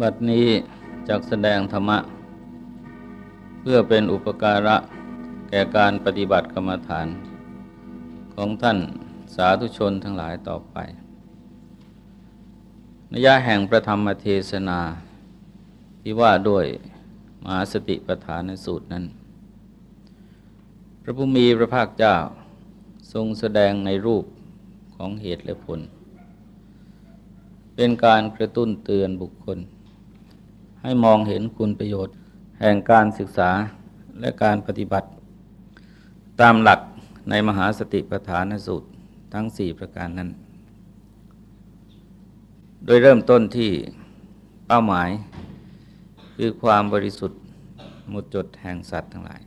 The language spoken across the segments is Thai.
บัดนี้จักแสดงธรรมะ เพื่อเป็นอุปการะแก่การปฏิบัติกรรมฐาน ของท่านสาธุชนทั้งหลายต่อไปนิยะแห่งประธรรมเทศนา ที่ว่าด้วยมหาสติปัฏฐานสูตรนั้น พระผู้มีพระภาคเจ้าทรงแสดงในรูปของเหตุและผล เป็นการกระตุ้นเตือนบุคคล ให้มองเห็นคุณประโยชน์ แห่งการศึกษาและการปฏิบัติ ตามหลักในมหาสติปัฏฐานสูตรทั้งสี่ประการนั้น โดยเริ่มต้นที่เป้าหมาย คือความบริสุทธิ์หมดจดแห่งสัตว์ทั้งหลาย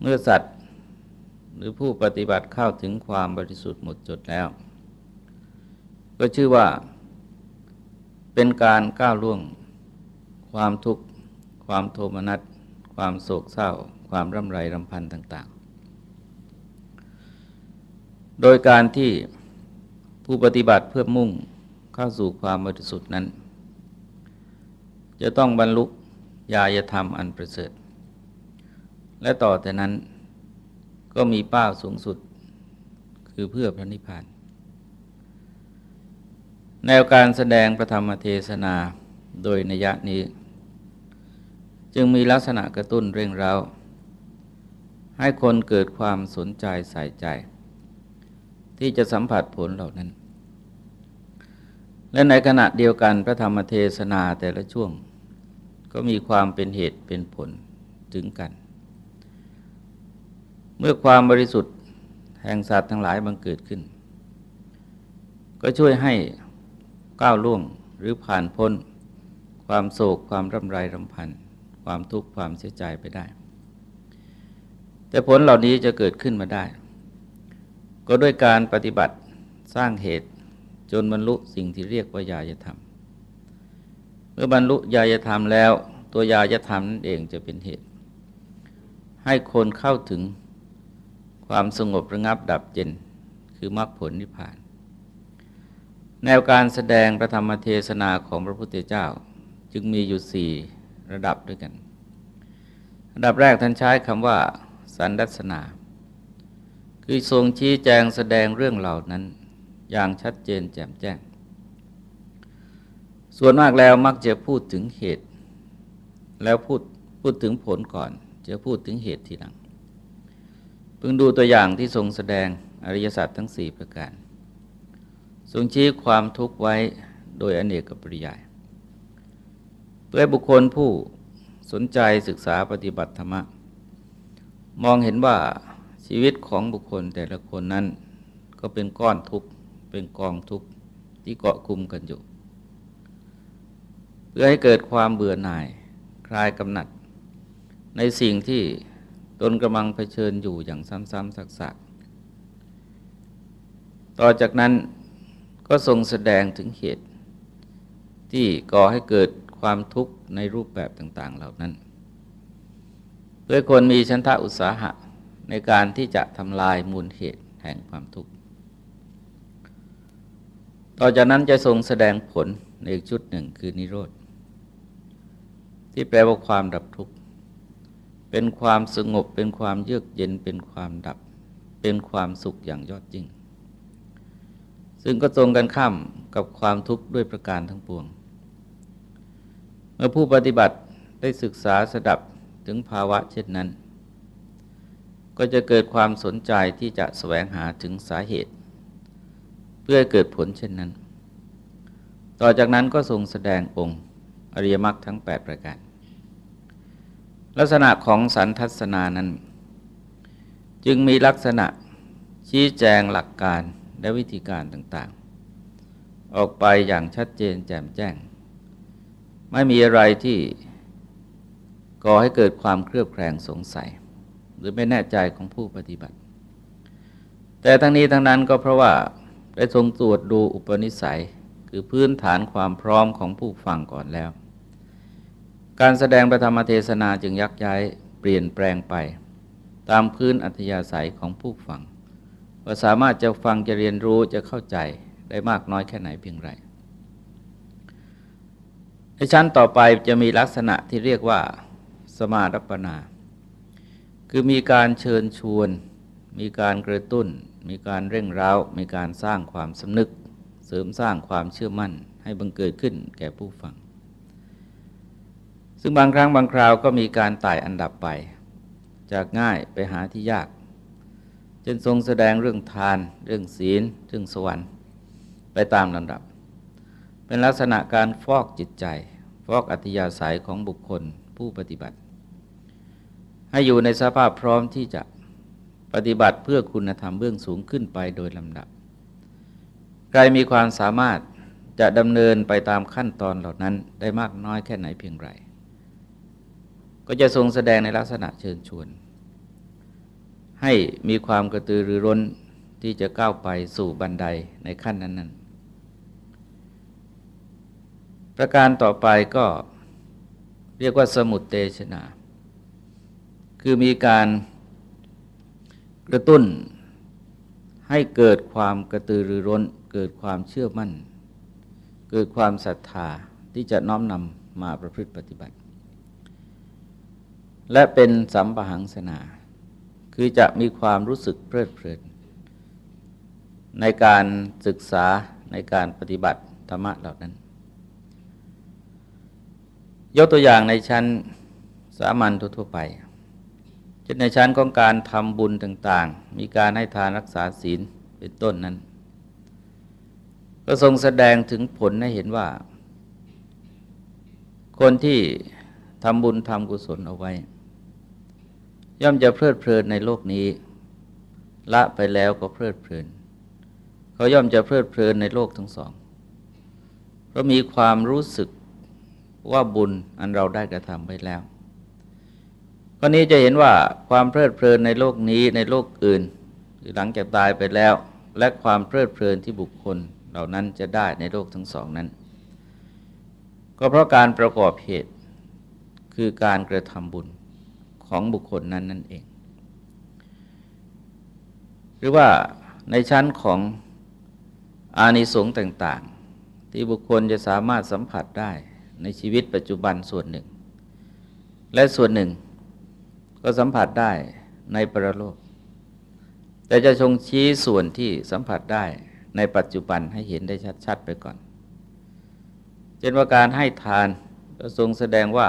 เมื่อสัตว์หรือผู้ปฏิบัติเข้าถึงความบริสุทธิ์หมดจดแล้ว ก็ชื่อว่า เป็นการก้าวล่วง ความทุกข์ ความโทมนัส ความโศกเศร้า ความร่ำไรรำพันต่าง ๆ โดยการที่ผู้ปฏิบัติเพื่อมุ่งเข้าสู่ความบริสุทธิ์นั้น จะต้องบรรลุญาญธรรมอันประเสริฐ และต่อแต่นั้นก็มีเป้าสูงสุด คือเพื่อพระนิพพาน แนวการแสดงพระธรรมเทศนาโดยนิยะนี้ จึงมีลักษณะกระตุ้นเร่งเร้า ให้คนเกิดความสนใจใส่ใจ ที่จะสัมผัสผลเหล่านั้น และในขณะเดียวกันพระธรรมเทศนาแต่ละช่วง ก็มีความเป็นเหตุเป็นผลถึงกัน เมื่อความบริสุทธิ์แห่งสัตว์ทั้งหลายบังเกิดขึ้น ก็ช่วยให้ ก้าวล่วงหรือผ่านพ้น ความโศกความร่ำไรรำพัน ความทุกข์ความเสียใจไปได้ แต่ผลเหล่านี้จะเกิดขึ้นมาได้ ก็ด้วยการปฏิบัติสร้างเหตุจนบรรลุสิ่งที่เรียกว่ายายธรรม เมื่อบรรลุยายธรรมแล้ว ตัวยายธรรมนั่นเองจะเป็นเหตุ ให้คนเข้าถึงความสงบระงับดับเย็นคือมรรคผลนิพพาน แนวการแสดงพระธรรมเทศนาของพระพุทธเจ้า จึงมีอยู่สี่ระดับด้วยกัน ระดับแรกท่านใช้คำว่า สันดัสนา คือทรงชี้แจงแสดงเรื่องเหล่านั้น อย่างชัดเจนแจ่มแจ้ง ส่วนมากแล้วมักจะพูดถึงเหตุ แล้วพูดพูดถึงผลก่อน จะพูดถึงเหตุทีหลัง เพึงดูตัวอย่างที่ทรงแสดงอริยสัจทั้งสี่ประการ ทรงชี้ความทุกข์ไว้โดยอเนกปริยาย เพื่อบุคคลผู้สนใจศึกษาปฏิบัติธรรมะ มองเห็นว่าชีวิตของบุคคลแต่ละคนนั้น ก็เป็นก้อนทุกข์เป็นกองทุกข์ที่เกาะคุมกันอยู่ เพื่อให้เกิดความเบื่อหน่ายคลายกำหนัด ในสิ่งที่ตนกำลังเผชิญอยู่อย่างซ้ำๆซักๆต่อจากนั้น ก็ทรงแสดงถึงเหตุที่ก่อให้เกิดความทุกข์ในรูปแบบต่าง ๆ เหล่านั้นเพื่อคนมีชันทะอุตสาหะในการที่จะทำลายมูลเหตุแห่งความทุกข์ ต่อจากนั้นจะทรงแสดงผลในอีกชุดหนึ่งคือนิโรธ ที่แปลว่าความดับทุกข์ เป็นความสงบเป็นความเยือกเย็นเป็นความดับ เป็นความสุขอย่างยอดจริง ซึ่งก็ตรงกันข้ามกับความทุกข์ด้วยประการทั้งปวง เมื่อผู้ปฏิบัติได้ศึกษาสดับถึงภาวะเช่นนั้น ก็จะเกิดความสนใจที่จะแสวงหาถึงสาเหตุ เพื่อเกิดผลเช่นนั้น ต่อจากนั้นก็ทรงแสดงองค์อริยมรรคทั้ง 8 ประการ ลักษณะของสันทัศนานั้น จึงมีลักษณะชี้แจงหลักการ และวิธีการต่างๆ ออกไปอย่างชัดเจนแจ่มแจ้ง ไม่มีอะไรที่ก่อให้เกิดความเครือบแคลงสงสัย หรือไม่แน่ใจของผู้ปฏิบัติ แต่ทั้งนี้ทั้งนั้นก็เพราะว่าได้ทรงตรวจดูอุปนิสัยคือพื้นฐานความพร้อมของผู้ฟังก่อนแล้ว การแสดงประธรรมเทศนาจึงยักย้ายเปลี่ยนแปลงไป ตามพื้นอัธยาศัยของผู้ฟัง ว่าสามารถจะฟังจะเรียนรู้จะเข้าใจได้มากน้อยแค่ไหนเพียงไรในชั้นต่อไปจะมีลักษณะที่เรียกว่าสมารัปนา คือมีการเชิญชวน มีการกระตุ้น มีการเร่งเร้ามีการสร้างความสำนึก เสริมสร้างความเชื่อมั่น ให้บังเกิดขึ้นแก่ผู้ฟัง ซึ่งบางครั้งบางคราวก็มีการไต่อันดับไป จากง่ายไปหาที่ยาก จนทรงแสดงเรื่องทาน เรื่องศีล เรื่องสวรรค์ ไปตามลำดับ เป็นลักษณะการฟอกจิตใจ ฟอกอัธยาศัยของบุคคลผู้ปฏิบัติ ให้อยู่ในสภาพพร้อมที่จะปฏิบัติเพื่อคุณธรรมเบื้องสูงขึ้นไปโดยลำดับ ใครมีความสามารถจะดำเนินไปตามขั้นตอนเหล่านั้นได้มากน้อยแค่ไหนเพียงไร ก็จะทรงแสดงในลักษณะเชิญชวน ให้มีความกระตือรือร้นที่จะก้าวไปสู่บันไดในขั้นนั้น ๆ ประการต่อไปก็เรียกว่าสมุดเตชนา คือมีการกระตุ้นให้เกิดความกระตือรือร้น เกิดความเชื่อมั่น เกิดความศรัทธาที่จะน้อมนำมาประพฤติปฏิบัติ และเป็นสัมปหังสนา คือจะมีความรู้สึกเพลิดเพลิน ในการศึกษาในการปฏิบัติธรรมะเหล่านั้น ยกตัวอย่างในชั้นสามัญทั่วไปเช่นในชั้นของการทำบุญต่างๆ มีการให้ทานรักษาศีลเป็นต้นนั้น ก็ทรงแสดงถึงผลให้เห็นว่า คนที่ทำบุญทำกุศลเอาไว้ ย่อมจะเพลิดเพลินในโลกนี้ ละไปแล้วก็เพลิดเพลิน เขาย่อมจะเพลิดเพลินในโลกทั้งสอง เพราะมีความรู้สึกว่าบุญอันเราได้กระทำไปแล้วข้อนี้จะเห็นว่าความเพลิดเพลินในโลกนี้ในโลกอื่นหรือหลังจากตายไปแล้ว และความเพลิดเพลินที่บุคคลเหล่านั้นจะได้ในโลกทั้งสองนั้น ก็เพราะการประกอบเหตุคือการกระทำบุญ ของบุคคลนั้นนั่นเอง หรือว่าในชั้นของอานิสงส์ต่าง ๆ ที่บุคคลจะสามารถสัมผัสได้ในชีวิตปัจจุบันส่วนหนึ่ง และส่วนหนึ่งก็สัมผัสได้ในปรโลก แต่จะชงชี้ส่วนที่สัมผัสได้ในปัจจุบันให้เห็นได้ชัด ๆ ไปก่อน เช่นว่าการให้ทานก็ทรงแสดงว่า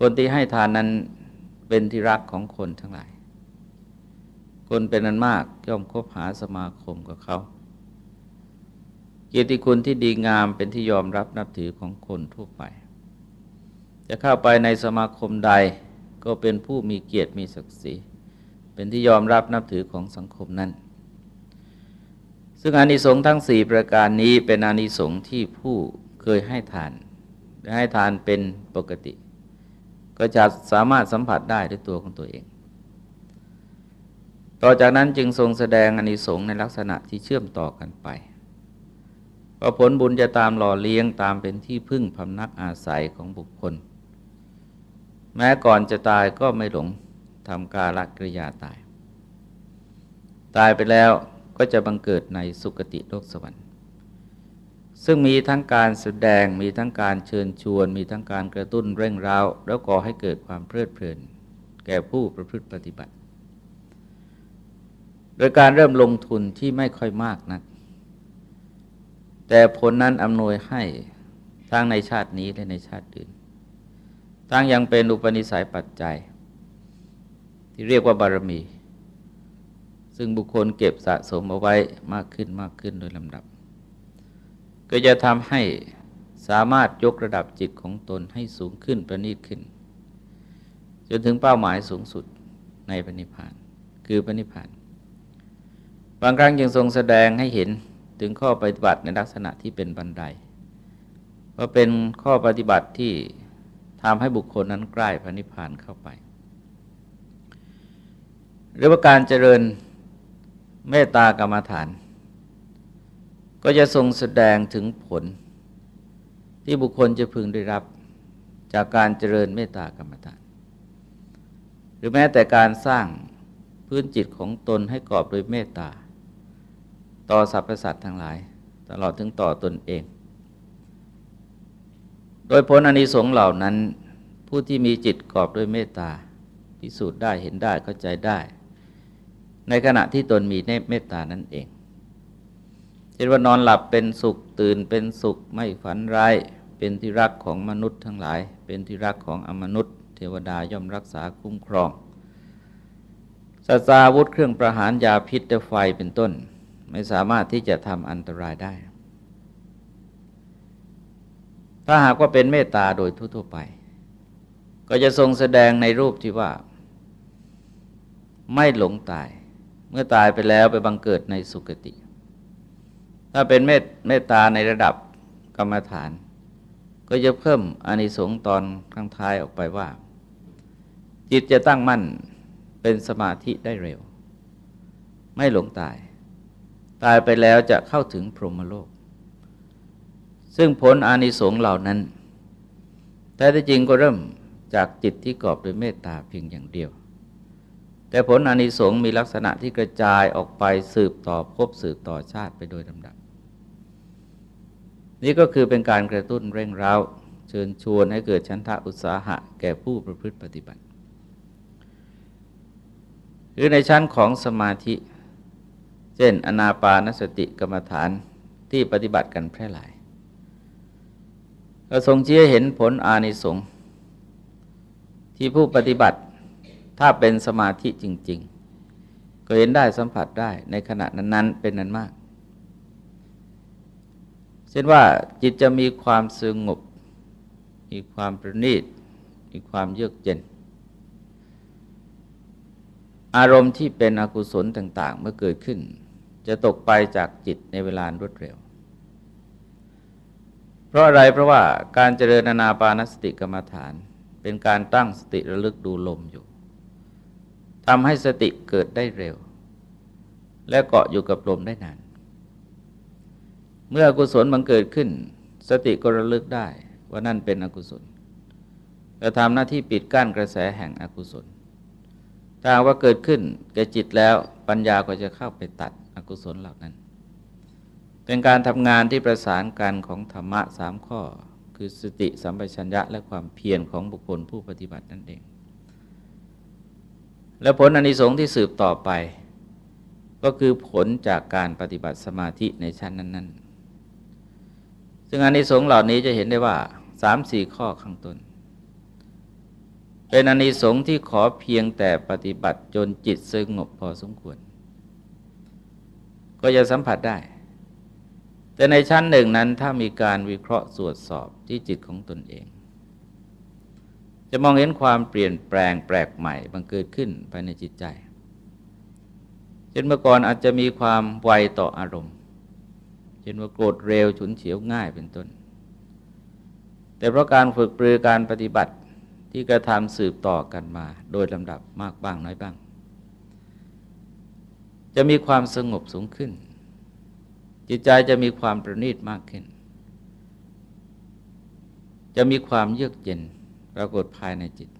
คนที่ให้ทานนั้น เป็นที่รักของคนทั้งหลาย คนเป็นนันมากย่อมคบหาสมาคมกับเขา เกียรติคุณที่ดีงามเป็นที่ยอมรับนับถือของคนทั่วไป จะเข้าไปในสมาคมใดก็เป็นผู้มีเกียรติมีศักดิ์ศรี เป็นที่ยอมรับนับถือของสังคมนั้น ซึ่งอานิสงส์ทั้งสี่ประการนี้เป็นอานิสงส์ที่ผู้เคยให้ทานและให้ทานเป็นปกติ ก็จะสามารถสัมผัสได้ด้วยตัวของตัวเอง ต่อจากนั้นจึงทรงแสดงอนิสงส์ในลักษณะที่เชื่อมต่อกันไปว่าผลบุญจะตามหล่อเลี้ยงตามเป็นที่พึ่งพำนักอาศัยของบุคคล แม้ก่อนจะตายก็ไม่หลงทำกาลกิริยาตาย ตายไปแล้วก็จะบังเกิดในสุคติโลกสวรรค์ ซึ่งมีทั้งการแสดงมีทั้งการเชิญชวน มีทั้งการกระตุ้นเร่งร้าวแล้วก่อให้เกิดความเพลิดเพลิน แก่ผู้ประพฤติปฏิบัติ โดยการเริ่มลงทุนที่ไม่ค่อยมากนัก แต่ผลนั้นอำนวยให้ทั้งในชาตินี้และในชาติอื่นทั้งยังเป็นอุปนิสัยปัจจัย ที่เรียกว่าบารมี ซึ่งบุคคลเก็บสะสมเอาไว้มากขึ้นมากขึ้นโดยลำดับ ก็จะทำให้สามารถยกระดับจิตของตนให้สูงขึ้นประณีตขึ้น จนถึงเป้าหมายสูงสุดในปณิพานคือปณิพานบางครั้งยังทรงแสดงให้เห็นถึงข้อปฏิบัติในลักษณะที่เป็นบันไดว่าเป็นข้อปฏิบัติที่ทำให้บุคคลนั้นใกล้พระนิพพานเข้าไปหรือว่าการเจริญเมตตากรรมฐาน ก็จะทรงแสดงถึงผล ที่บุคคลจะพึงได้รับจากการเจริญเมตตากรรมฐาน หรือแม้แต่การสร้างพื้นจิตของตนให้กรอบโดยเมตตา ต่อสรรพสัตว์ทั้งหลาย ตลอดถึงต่อตนเอง โดยผลอนิสงส์เหล่านั้น ผู้ที่มีจิตกรอบด้วยเมตตาพิสูจน์ได้เห็นได้เข้าใจได้ ในขณะที่ตนมีเมตตานั่นเอง ช่นว่านอนหลับเป็นสุขตื่นเป็นสุขไม่ฝันร้ายเป็นที่รักของมนุษย์ทั้งหลาย เป็นที่รักของอมนุษย์ เทวดาย่อมรักษาคุ้มครองสัตราวุธเครื่องประหารยาพิษไฟเป็นต้น ไม่สามารถที่จะทำอันตรายได้ ถ้าหากว่าเป็นเมตตาโดยทั่วๆไป ก็จะทรงแสดงในรูปที่ว่า ไม่หลงตาย เมื่อตายไปแล้วไปบังเกิดในสุคติ ถ้าเป็นเมตตาในระดับกรรมฐาน ก็จะเพิ่มอานิสงส์ตอนข้างท้ายออกไปว่า จิตจะตั้งมั่นเป็นสมาธิได้เร็ว ไม่หลงตาย ตายไปแล้วจะเข้าถึงพรหมโลก ซึ่งผลอานิสงส์เหล่านั้น แต่ที่จริงก็เริ่มจากจิตที่กอบด้วยเมตตาเพียงอย่างเดียว แต่ผลอานิสงส์มีลักษณะที่กระจายออกไปสืบต่อพบสืบต่อชาติไปโดยลำดับ นี่ก็คือเป็นการกระตุ้นเร่งเร้าเชิญชวนให้เกิดชันทะอุตสาหะแก่ผู้ประพฤติปฏิบัติ หรือในชั้นของสมาธิ เช่น อนาปานสติกรรมฐานที่ปฏิบัติกันแพร่หลายก็ทรงเชี้ยเห็นผลอานิสงส์ที่ผู้ปฏิบัติถ้าเป็นสมาธิจริง ๆ ก็เห็นได้สัมผัสได้ในขณะนั้น ๆ เป็นนั้นมาก เช่นว่าจิตจะมีความสงบ มีความประณีต มีความเยือกเย็น อารมณ์ที่เป็นอกุศลต่าง ๆ เมื่อเกิดขึ้น จะตกไปจากจิตในเวลารวดเร็ว เพราะอะไรเพราะว่าการเจริญนาปานสติกรรมฐาน เป็นการตั้งสติระลึกดูลมอยู่ทำให้สติเกิดได้เร็ว และเกาะอยู่กับลมได้นาน เมื่ออกุศลมันเกิดขึ้น สติก็ระลึกได้ว่านั่นเป็นอกุศลจะทำหน้าที่ปิดกั้นกระแสแห่งอกุศลถ้าว่าเกิดขึ้นแก่จิตแล้วปัญญาก็จะเข้าไปตัดอกุศลเหล่านั้น เป็นการทำงานที่ประสานกันของธรรมะสามข้อ คือสติสัมปชัญญะและความเพียรของบุคคลผู้ปฏิบัตินั่นเอง และผลอนิสงส์ที่สืบต่อไป ก็คือผลจากการปฏิบัติสมาธิในชั้นนั้นๆ ซึ่งอานิสงส์เหล่านี้จะเห็นได้ว่าสามสี่ข้อข้างต้น เป็นอานิสงส์ที่ขอเพียงแต่ปฏิบัติจนจิตสงบพอสมควร ก็จะสัมผัสได้ แต่ในชั้นหนึ่งนั้นถ้ามีการวิเคราะห์ตรวจสอบที่จิตของตนเอง จะมองเห็นความเปลี่ยนแปลงแปลกใหม่บังเกิดขึ้นภายในจิตใจเช่นเมื่อก่อนอาจจะมีความไวต่ออารมณ์ เช่นว่าโกรธเร็วฉุนเฉียวง่ายเป็นต้น แต่เพราะการฝึกปรือการปฏิบัติที่กระทำสืบต่อกันมา โดยลำดับมากบ้างน้อยบ้าง จะมีความสงบสูงขึ้น จิตใจจะมีความประณีตมากขึ้น จะมีความเยือกเย็นปรากฏภายในจิต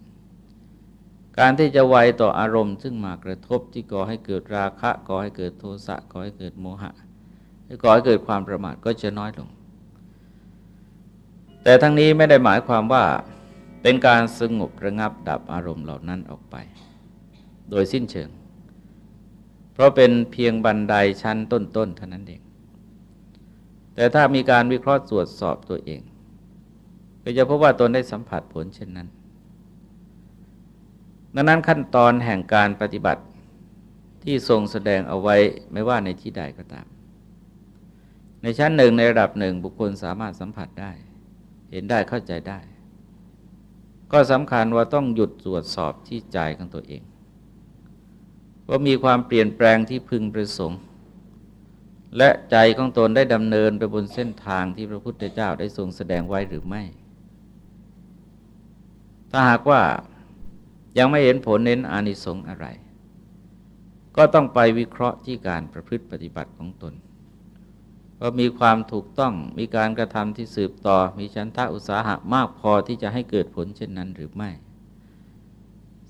การที่จะไวต่ออารมณ์ซึ่งมากระทบที่ก่อให้เกิดราคะก่อให้เกิดโทสะก่อให้เกิดโมหะ ก่อให้เกิดความประมาทก็จะน้อยลง แต่ทั้งนี้ไม่ได้หมายความว่าเป็นการสงบระงับดับอารมณ์เหล่านั้นออกไป โดยสิ้นเชิง เพราะเป็นเพียงบันไดชั้นต้นๆเท่านั้นเอง แต่ถ้ามีการวิเคราะห์ตรวจสอบตัวเอง ก็จะพบว่าตนได้สัมผัสผลเช่นนั้น ดังนั้นขั้นตอนแห่งการปฏิบัติที่ทรงแสดงเอาไว้ไม่ว่าในที่ใดก็ตาม ในชั้นหนึ่งในระดับหนึ่งบุคคลสามารถสัมผัสได้ เห็นได้เข้าใจได้ ก็สำคัญว่าต้องหยุดตรวจสอบที่ใจของตัวเอง ว่ามีความเปลี่ยนแปลงที่พึงประสงค์ และใจของตนได้ดำเนินไปบนเส้นทางที่พระพุทธเจ้าได้ทรงแสดงไว้หรือไม่ ถ้าหากว่ายังไม่เห็นผลเน้นอานิสงส์อะไร ก็ต้องไปวิเคราะห์ที่การประพฤติปฏิบัติของตน ว่ามีความถูกต้องมีการกระทำที่สืบต่อ มีชั้นทะอุตสาหะมากพอที่จะให้เกิดผลเช่นนั้นหรือไม่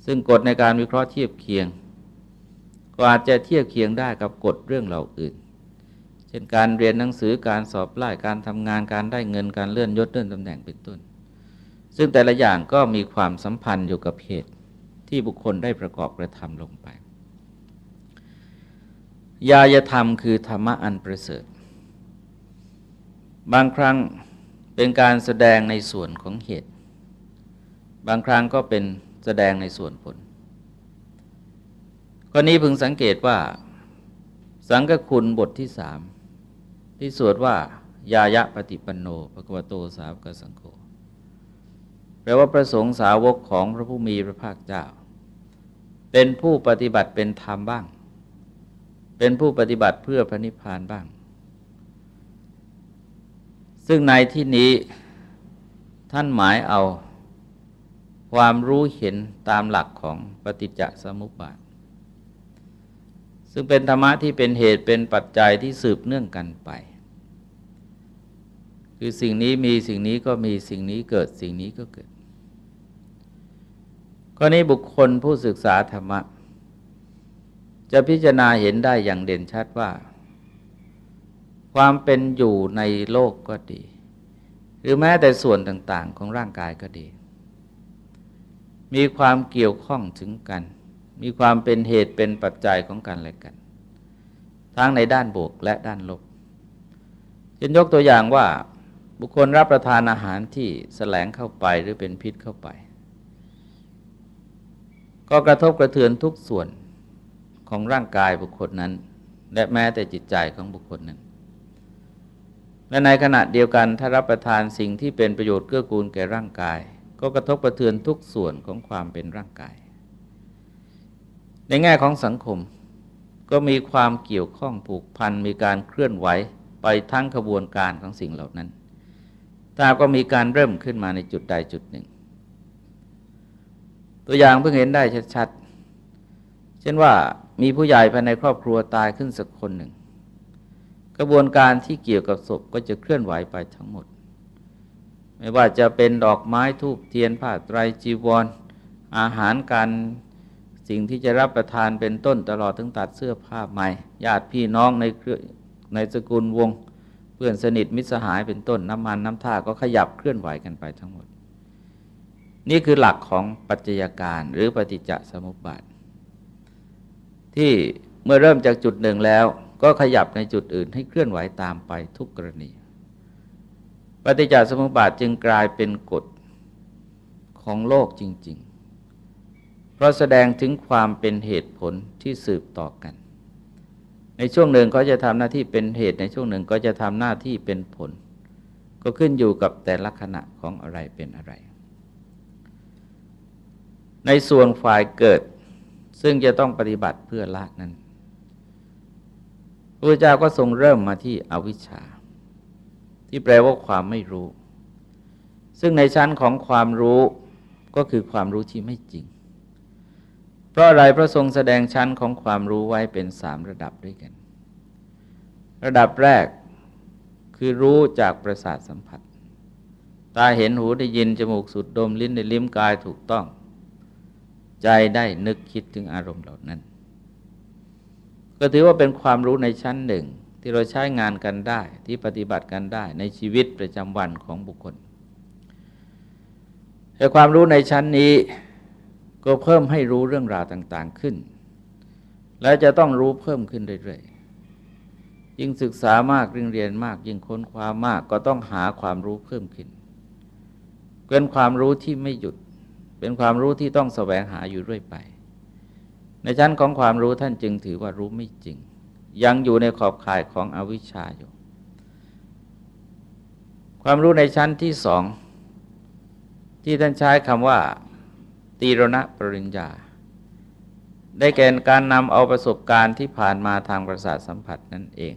ซึ่งกฎในการวิเคราะห์เทียบเคียง ก็อาจจะเทียบเคียงได้กับกฎเรื่องเหล่าอื่น เช่นการเรียนหนังสือการสอบไล่การทำงานการได้เงินการเลื่อนยศเลื่อนตำแหน่งเป็นต้น ซึ่งแต่ละอย่างก็มีความสัมพันธ์อยู่กับเหตุที่บุคคลได้ประกอบกระทำลงไป ยายธรรมคือธรรมะอันประเสริฐ บางครั้งเป็นการแสดงในส่วนของเหตุ บางครั้งก็เป็นแสดงในส่วนผลข้อนี้พึงสังเกตว่า สังกคุณบทที่สามที่สวดว่ายายะปฏิปันโนภควโตสาวกสังโฆแปลว่าประสงค์สาวกของพระผู้มีพระภาคเจ้า เป็นผู้ปฏิบัติเป็นธรรมบ้าง เป็นผู้ปฏิบัติเพื่อพระนิพพานบ้าง ซึ่งในที่นี้ท่านหมายเอา ความรู้เห็นตามหลักของปฏิจจสมุปบาท ซึ่งเป็นธรรมะที่เป็นเหตุเป็นปัจจัยที่สืบเนื่องกันไป คือสิ่งนี้มีสิ่งนี้ก็มีสิ่งนี้เกิดสิ่งนี้ก็เกิดข้อนี้บุคคลผู้ศึกษาธรรมะ จะพิจารณาเห็นได้อย่างเด่นชัดว่า ความเป็นอยู่ในโลกก็ดี หรือแม้แต่ส่วนต่าง ๆ ของร่างกายก็ดี มีความเกี่ยวข้องถึงกัน มีความเป็นเหตุเป็นปัจจัยของกันและกัน ทั้งในด้านบวกและด้านลบเช่นยกตัวอย่างว่าบุคคลรับประทานอาหารที่แสลงเข้าไปหรือเป็นพิษเข้าไป ก็กระทบกระเทือนทุกส่วนของร่างกายบุคคลนั้น และแม้แต่จิตใจของบุคคลนั้น และในขณะเดียวกันถ้ารับประทานสิ่งที่เป็นประโยชน์เกื้อกูลแก่ร่างกาย ก็กระทบกระเทือนทุกส่วนของความเป็นร่างกาย ในแง่ของสังคมก็มีความเกี่ยวข้องผูกพันมีการเคลื่อนไหวไปทั้งขบวนการของสิ่งเหล่านั้นถ้าก็มีการเริ่มขึ้นมาในจุดใดจุดหนึ่ง ตัวอย่างเพิ่งเห็นได้ชัดๆ เช่นว่ามีผู้ใหญ่ภายในครอบครัวตายขึ้นสักคนหนึ่ง กระบวนการที่เกี่ยวกับศพก็จะเคลื่อนไหวไปทั้งหมด ไม่ว่าจะเป็นดอกไม้ทูบเทียนผ้าไตรจีวรออาหารการสิ่งที่จะรับประทานเป็นต้นตลอดถึงตัดเสื้อผ้าใหม่ญาติพี่น้องในเครือในสกุลวง เพื่อนสนิทมิตรสหายเป็นต้นน้ำมันน้ำท่าก็ขยับเคลื่อนไหวกันไปทั้งหมด นี่คือหลักของปัจจัยการหรือปฏิจจสมุปบาทที่เมื่อเริ่มจากจุดหนึ่งแล้ว ก็ขยับในจุดอื่นให้เคลื่อนไหวตามไปทุกกรณี ปฏิจจสมุปบาทจึงกลายเป็นกฎของโลกจริง ๆ เพราะแสดงถึงความเป็นเหตุผลที่สืบต่อกัน ในช่วงหนึ่งก็จะทำหน้าที่เป็นเหตุในช่วงหนึ่งก็จะทำหน้าที่เป็นผล ก็ขึ้นอยู่กับแต่ละขณะของอะไรเป็นอะไร ในส่วนฝ่ายเกิดซึ่งจะต้องปฏิบัติเพื่อละนั้น พระเจ้าก็ทรงเริ่มมาที่อวิชชา ที่แปลว่าความไม่รู้ ซึ่งในชั้นของความรู้ก็คือความรู้ที่ไม่จริง เพราะอะไรพระทรงแสดงชั้นของความรู้ไว้เป็นสามระดับด้วยกัน ระดับแรกคือรู้จากประสาทสัมผัส ตาเห็นหูได้ยิน จมูกสูดดมลิ้นได้ลิ้มกายถูกต้อง ใจได้นึกคิดถึงอารมณ์เหล่านั้น ก็ถือว่าเป็นความรู้ในชั้นหนึ่ง ที่เราใช้งานกันได้ที่ปฏิบัติกันได้ในชีวิตประจำวันของบุคคลแต่ความรู้ในชั้นนี้ก็เพิ่มให้รู้เรื่องราวต่าง ๆขึ้น และจะต้องรู้เพิ่มขึ้นเรื่อยๆยิ่งศึกษามากเรียนเรียนมาก ยิ่งค้นคว้ามากก็ต้องหาความรู้เพิ่มขึ้นเป็นความรู้ที่ไม่หยุด เป็นความรู้ที่ต้องแสวงหาอยู่เรื่อยไป ในชั้นของความรู้ท่านจึงถือว่ารู้ไม่จริง ยังอยู่ในขอบข่ายของอวิชชาอยู่ ความรู้ในชั้นที่สองที่ท่านใช้คำว่า ตีรณะปริญญา ได้แก่การนำเอาประสบการณ์ที่ผ่านมาทางประสาทสัมผัสนั่นเอง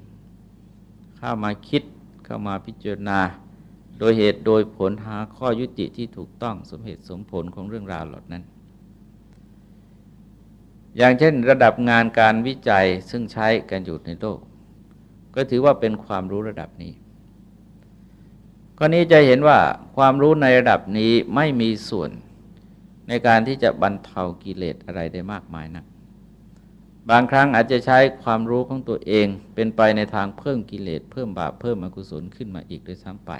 เข้ามาคิดเข้ามาพิจารณา โดยเหตุโดยผลหาข้อยุติที่ถูกต้องสมเหตุสมผลของเรื่องราวเหล่านั้น อย่างเช่น ระดับงานการวิจัยซึ่งใช้กันอยู่ในโลก ก็ถือว่าเป็นความรู้ระดับนี้ข้อนี้จะเห็นว่าความรู้ในระดับนี้ไม่มีส่วนในการที่จะบรรเทากิเลสอะไรได้มากมายนะักบางครั้งอาจจะใช้ความรู้ของตัวเองเป็นไปในทางเพิ่มกิเลสเพิ่มบาปเพิ่มอกุศลขึ้นมาอีกด้วยซ้ำไป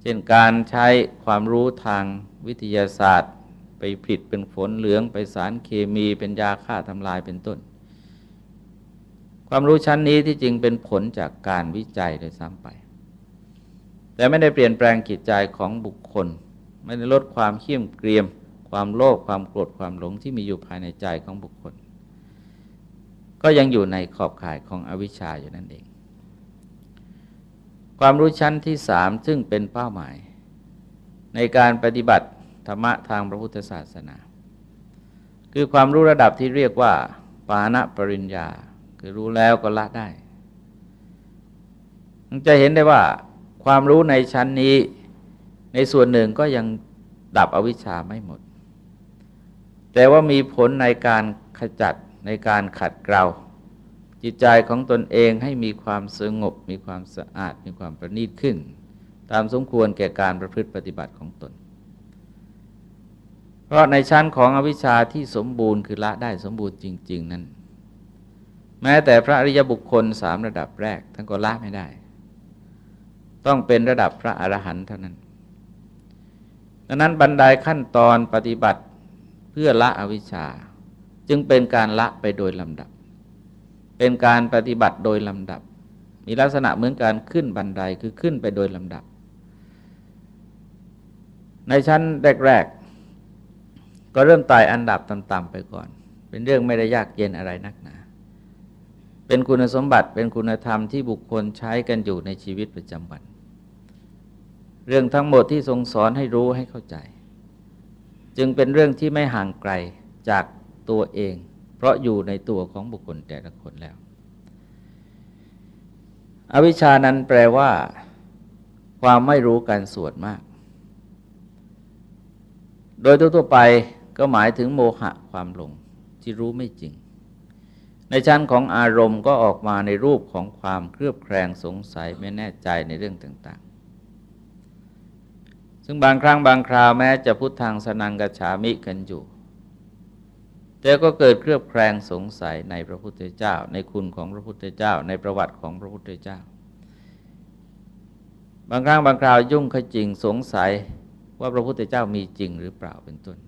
เช่ช่นการใช้ความรู้ทางวิทยาศาสตร์ ไปผลิตเป็นฝนเหลืองไปสารเคมีเป็นยาฆ่าทำลายเป็นต้น ความรู้ชั้นนี้ที่จริงเป็นผลจากการวิจัยโดยซ้ำไป แต่ไม่ได้เปลี่ยนแปลงจิตใจของบุคคล ไม่ได้ลดความเขี้ยมเกรียม ความโลภความโกรธความหลงที่มีอยู่ภายในใจของบุคคล ก็ยังอยู่ในขอบข่ายของอวิชชาอยู่นั่นเอง ความรู้ชั้นที่สามซึ่งเป็นเป้าหมาย ในการปฏิบัติ ธรรมะทางพระพุทธศาสนา คือความรู้ระดับที่เรียกว่า ปานะปริญญา คือรู้แล้วก็ละได้จะเห็นได้ว่าความรู้ในชั้นนี้ ในส่วนหนึ่งก็ยังดับอวิชชาไม่หมด แต่ว่ามีผลในการขจัดในการขัดเกลาจิตใจของตนเองให้มีความสงบ มีความสะอาด มีความประณีตขึ้น ตามสมควรแก่การประพฤติปฏิบัติของตน เพราะในชั้นของอวิชชาที่สมบูรณ์คือละได้สมบูรณ์จริง ๆ นั้น แม้แต่พระอริยบุคคลสามระดับแรกท่านก็ละไม่ได้ ต้องเป็นระดับพระอรหันต์เท่านั้น ดังนั้นบรรดาขั้นตอนปฏิบัติเพื่อละอวิชชา จึงเป็นการละไปโดยลำดับ เป็นการปฏิบัติโดยลำดับ มีลักษณะเหมือนการขึ้นบันไดคือขึ้นไปโดยลำดับ ในชั้นแรก ก็เริ่มไต่อันดับต่ำๆไปก่อน เป็นเรื่องไม่ได้ยากเย็นอะไรนักหนา เป็นคุณสมบัติเป็นคุณธรรมที่บุคคลใช้กันอยู่ในชีวิตประจำวัน เรื่องทั้งหมดที่ทรงสอนให้รู้ให้เข้าใจ จึงเป็นเรื่องที่ไม่ห่างไกลจากตัวเอง เพราะอยู่ในตัวของบุคคลแต่ละคนแล้ว อวิชานั้นแปลว่า ความไม่รู้กันส่วนมาก โดยทั่วๆไป ก็หมายถึงโมหะความหลงที่รู้ไม่จริง ในชั้นของอารมณ์ก็ออกมาในรูปของความเครือบแคลงสงสัยไม่แน่ใจในเรื่องต่างๆ ซึ่งบางครั้งบางคราวแม้จะพุทธังสนังกฉามิกันอยู่ แต่ก็เกิดเครือบแคลงสงสัยในพระพุทธเจ้า ในคุณของพระพุทธเจ้า ในประวัติของพระพุทธเจ้า บางครั้งบางคราวยุ่งขจิงสงสัยว่าพระพุทธเจ้ามีจริงหรือเปล่าเป็นต้น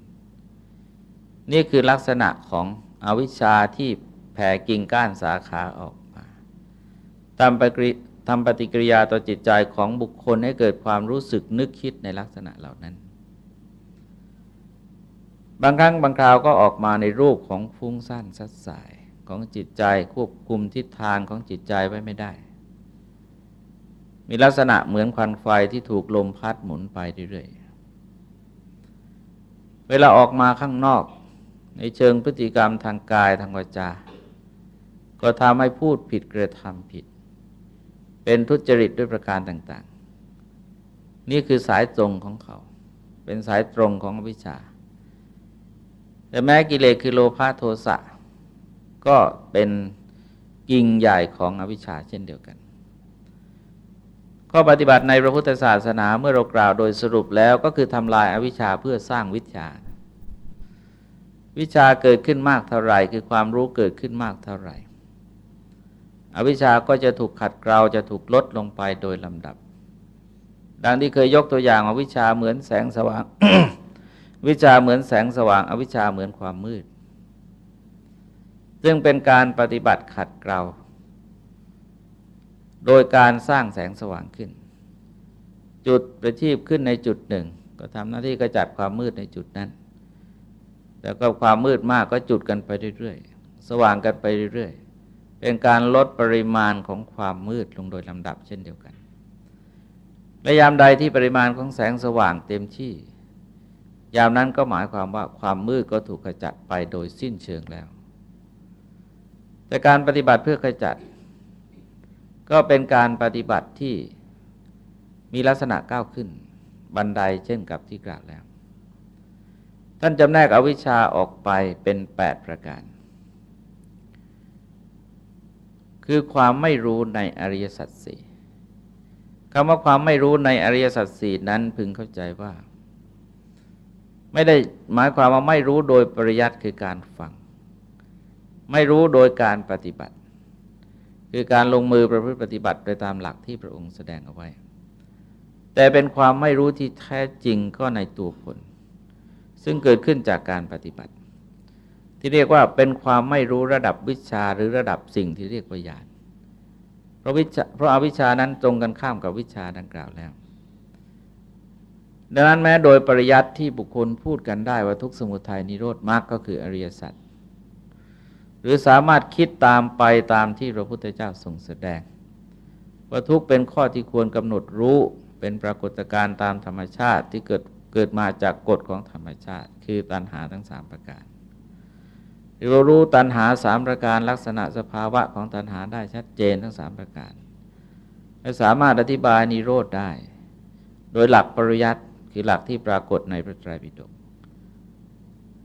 นี่คือลักษณะของอวิชชาที่แผ่กิ่งก้านสาขาออกมาทำปฏิทำปฏิกิริยาต่อจิตใจของบุคคลให้เกิดความรู้สึกนึกคิดในลักษณะเหล่านั้น บางครั้งบางคราวก็ออกมาในรูปของฟุ้งซ่านสัดสายของจิตใจควบคุมทิศทางของจิตใจไว้ไม่ได้ มีลักษณะเหมือนควันไฟที่ถูกลมพัดหมุนไปเรื่อยๆ เวลาออกมาข้างนอก ในเชิงพฤติกรรมทางกายทางวาจา ก็ทำให้พูดผิดกระทำผิด เป็นทุจริตด้วยประการต่าง ๆ นี่คือสายตรงของเขา เป็นสายตรงของอวิชา แต่แม้กิเลสคือโลภะโทสะ ก็เป็นกิ่งใหญ่ของอวิชชาเช่นเดียวกัน ข้อปฏิบัติในพระพุทธศาสนาเมื่อเรากล่าวโดยสรุปแล้วก็คือทำลายอาวิชชาเพื่อสร้างวิชา วิชาเกิดขึ้นมากเท่าไหร่ คือความรู้เกิดขึ้นมากเท่าไหร่ อวิชาก็จะถูกขัดเกลาจะถูกลดลงไปโดยลำดับ ดังที่เคยยกตัวอย่างอวิชาเหมือนแสงสว่าง วิชาเหมือนแสงสว่าง อวิชาเหมือนความมืด ซึ่งเป็นการปฏิบัติขัดเกลาโดยการสร้างแสงสว่างขึ้น จุดประทีปขึ้นในจุดหนึ่ง ก็ทำหน้าที่กระจัดความมืดในจุดนั้น แล้วก็ความมืดมากก็จุดกันไปเรื่อยๆ สว่างกันไปเรื่อยๆ เป็นการลดปริมาณของความมืดลงโดยลำดับเช่นเดียวกันและยามใดที่ปริมาณของแสงสว่างเต็มที่ ยามนั้นก็หมายความว่าความมืดก็ถูกขจัดไปโดยสิ้นเชิงแล้ว แต่การปฏิบัติเพื่อขจัด ก็เป็นการปฏิบัติที่มีลักษณะก้าวขึ้น บันไดเช่นกับที่กล่าวแล้ว ท่านจำแนกอวิชชาออกไปเป็น8ประการ คือความไม่รู้ในอริยสัจสี่คำว่าความไม่รู้ในอริยสัจสี่นั้นพึงเข้าใจว่า ไม่ได้หมายความว่าไม่รู้โดยปริยัติคือการฟัง ไม่รู้โดยการปฏิบัติ คือการลงมือประพฤติปฏิบัติโดยตามหลักที่พระองค์แสดงเอาไว้ แต่แต่เป็นความไม่รู้ที่แท้จริงก็ในตัวผล ซึ่งเกิดขึ้นจากการปฏิบัติ ที่เรียกว่าเป็นความไม่รู้ระดับวิชาหรือระดับสิ่งที่เรียกว่าญาณเพราะวิชาเพราะอาวิชานั้นตรงกันข้ามกับวิชาดังกล่าวแล้วดังนั้นแม้โดยปริยัติที่บุคคลพูดกันได้ว่าทุกสมุทัยนิโรธมรรคก็คืออริยสัจหรือสามารถคิดตามไปตามที่พระพุทธเจ้าทรงแสดง ว่าทุกเป็นข้อที่ควรกำหนดรู้เป็นปรากฏการณ์ตามธรรมชาติที่เกิด เกิดมาจากกฎของธรรมชาติ คือตัณหาทั้งสามประการเรารู้ตัณหาสามประการลักษณะสภาวะของตัณหาได้ชัดเจนทั้งสามประการและสามารถอธิบายนิโรธได้ โดยหลักปริยัติคือหลักที่ปรากฏในพระไตรปิฎก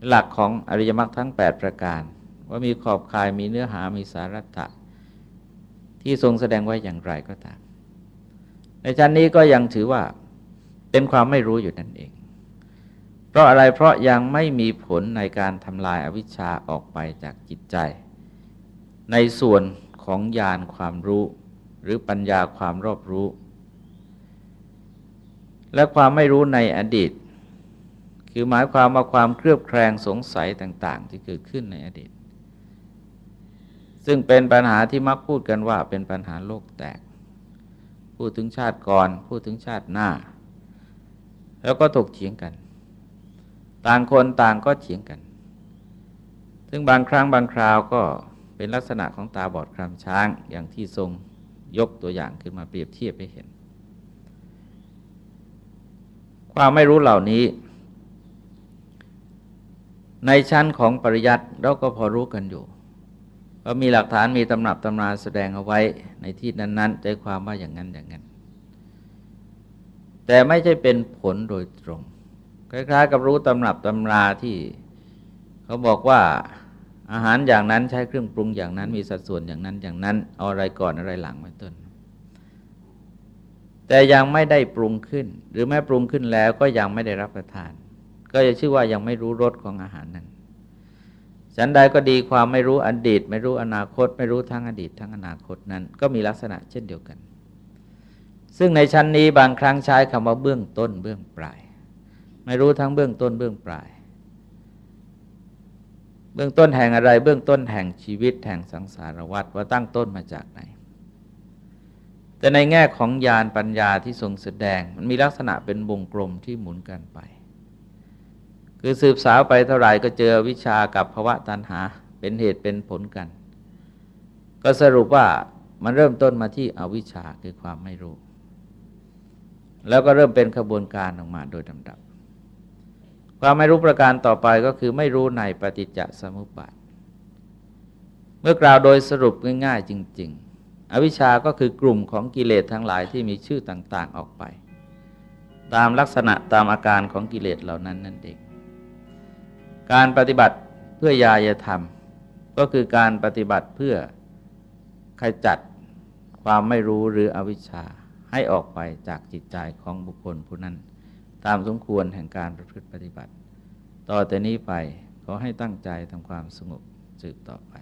หลักของอริยมรรคทั้ง 8 ประการ ว่ามีขอบข่ายมีเนื้อหามีสาระตะที่ทรงแสดงไว้อย่างไรก็ตาม ในชั้นนี้ก็ยังถือว่าเป็นความไม่รู้อยู่นั่นเอง เพราะอะไรเพราะยังไม่มีผลในการทำลายอาวิชชาออกไปจากจิตใจ ในส่วนของญาณความรู้หรือปัญญาความรอบรู้ และความไม่รู้ในอดีต คือหมายความว่าความเครือบแคลงสงสัยต่าง ๆ ที่เกิดขึ้นในอดีต ซึ่งเป็นปัญหาที่มักพูดกันว่าเป็นปัญหาโลกแตก พูดถึงชาติก่อน พูดถึงชาติหน้า แล้วก็ถกเถียงกัน ต่างคนต่างก็เถียงกัน ซึ่งบางครั้งบางคราวก็เป็นลักษณะของตาบอดคลำช้างอย่างที่ทรงยกตัวอย่างขึ้นมาเปรียบเทียบให้เห็น ความไม่รู้เหล่านี้ ในชั้นของปริยัติเราก็พอรู้กันอยู่ก็มีหลักฐานมีตำหนับตำราแสดงเอาไว้ในที่นั้น ๆ ใจความว่าอย่างนั้นอย่างนั้น แต่ไม่ใช่เป็นผลโดยตรง คล้ายๆ กับรู้ตำนับตำราที่เขาบอกว่าอาหารอย่างนั้นใช้เครื่องปรุงอย่างนั้นมีสัดส่วนอย่างนั้นอย่างนั้นเอาอะไรก่อนอะไรหลังไว้ต้น แต่ยังไม่ได้ปรุงขึ้น หรือแม้ปรุงขึ้นแล้วก็ยังไม่ได้รับประทาน ก็จะชื่อว่ายังไม่รู้รสของอาหารนั้นฉันใดก็ดีความไม่รู้อดีต ไม่รู้อนาคต ไม่รู้ทั้งอดีต ทั้งอนาคตนั้น ก็มีลักษณะเช่นเดียวกัน ซึ่งในชั้นนี้บางครั้งใช้คำว่าเบื้องต้นเบื้องปลาย ไม่รู้ทั้งเบื้องต้นเบื้องปลาย เบื้องต้นแห่งอะไร เบื้องต้นแห่งชีวิตแห่งสังสารวัฏว่าตั้งต้นมาจากไหน แต่ในแง่ของญาณปัญญาที่ทรงแสดง มันมีลักษณะเป็นวงกลมที่หมุนกันไป คือสืบสาวไปเท่าไหร่ก็เจอวิชากับภาวะตัณหาเป็นเหตุเป็นผลกัน ก็สรุปว่ามันเริ่มต้นมาที่อวิชชาคือความไม่รู้ แล้วก็เริ่มเป็นขบวนการออกมาโดยลำดับ ความไม่รู้ประการต่อไปก็คือไม่รู้ในปฏิจจสมุปบาท เมื่อกล่าวโดยสรุปง่ายๆจริง ๆ อวิชชาก็คือกลุ่มของกิเลสทั้งหลายที่มีชื่อต่างๆออกไป ตามลักษณะตามอาการของกิเลสเหล่านั้นนั่นเอง การปฏิบัติเพื่อยายธรรม ก็คือการปฏิบัติเพื่อขจัดความไม่รู้หรืออวิชชาให้ออกไปจากจิตใจของบุคคลผู้นั้น ตามสมควรแห่งการประพฤติปฏิบัติ ต่อแต่นี้ไปขอให้ตั้งใจทำความสงบสืบต่อไป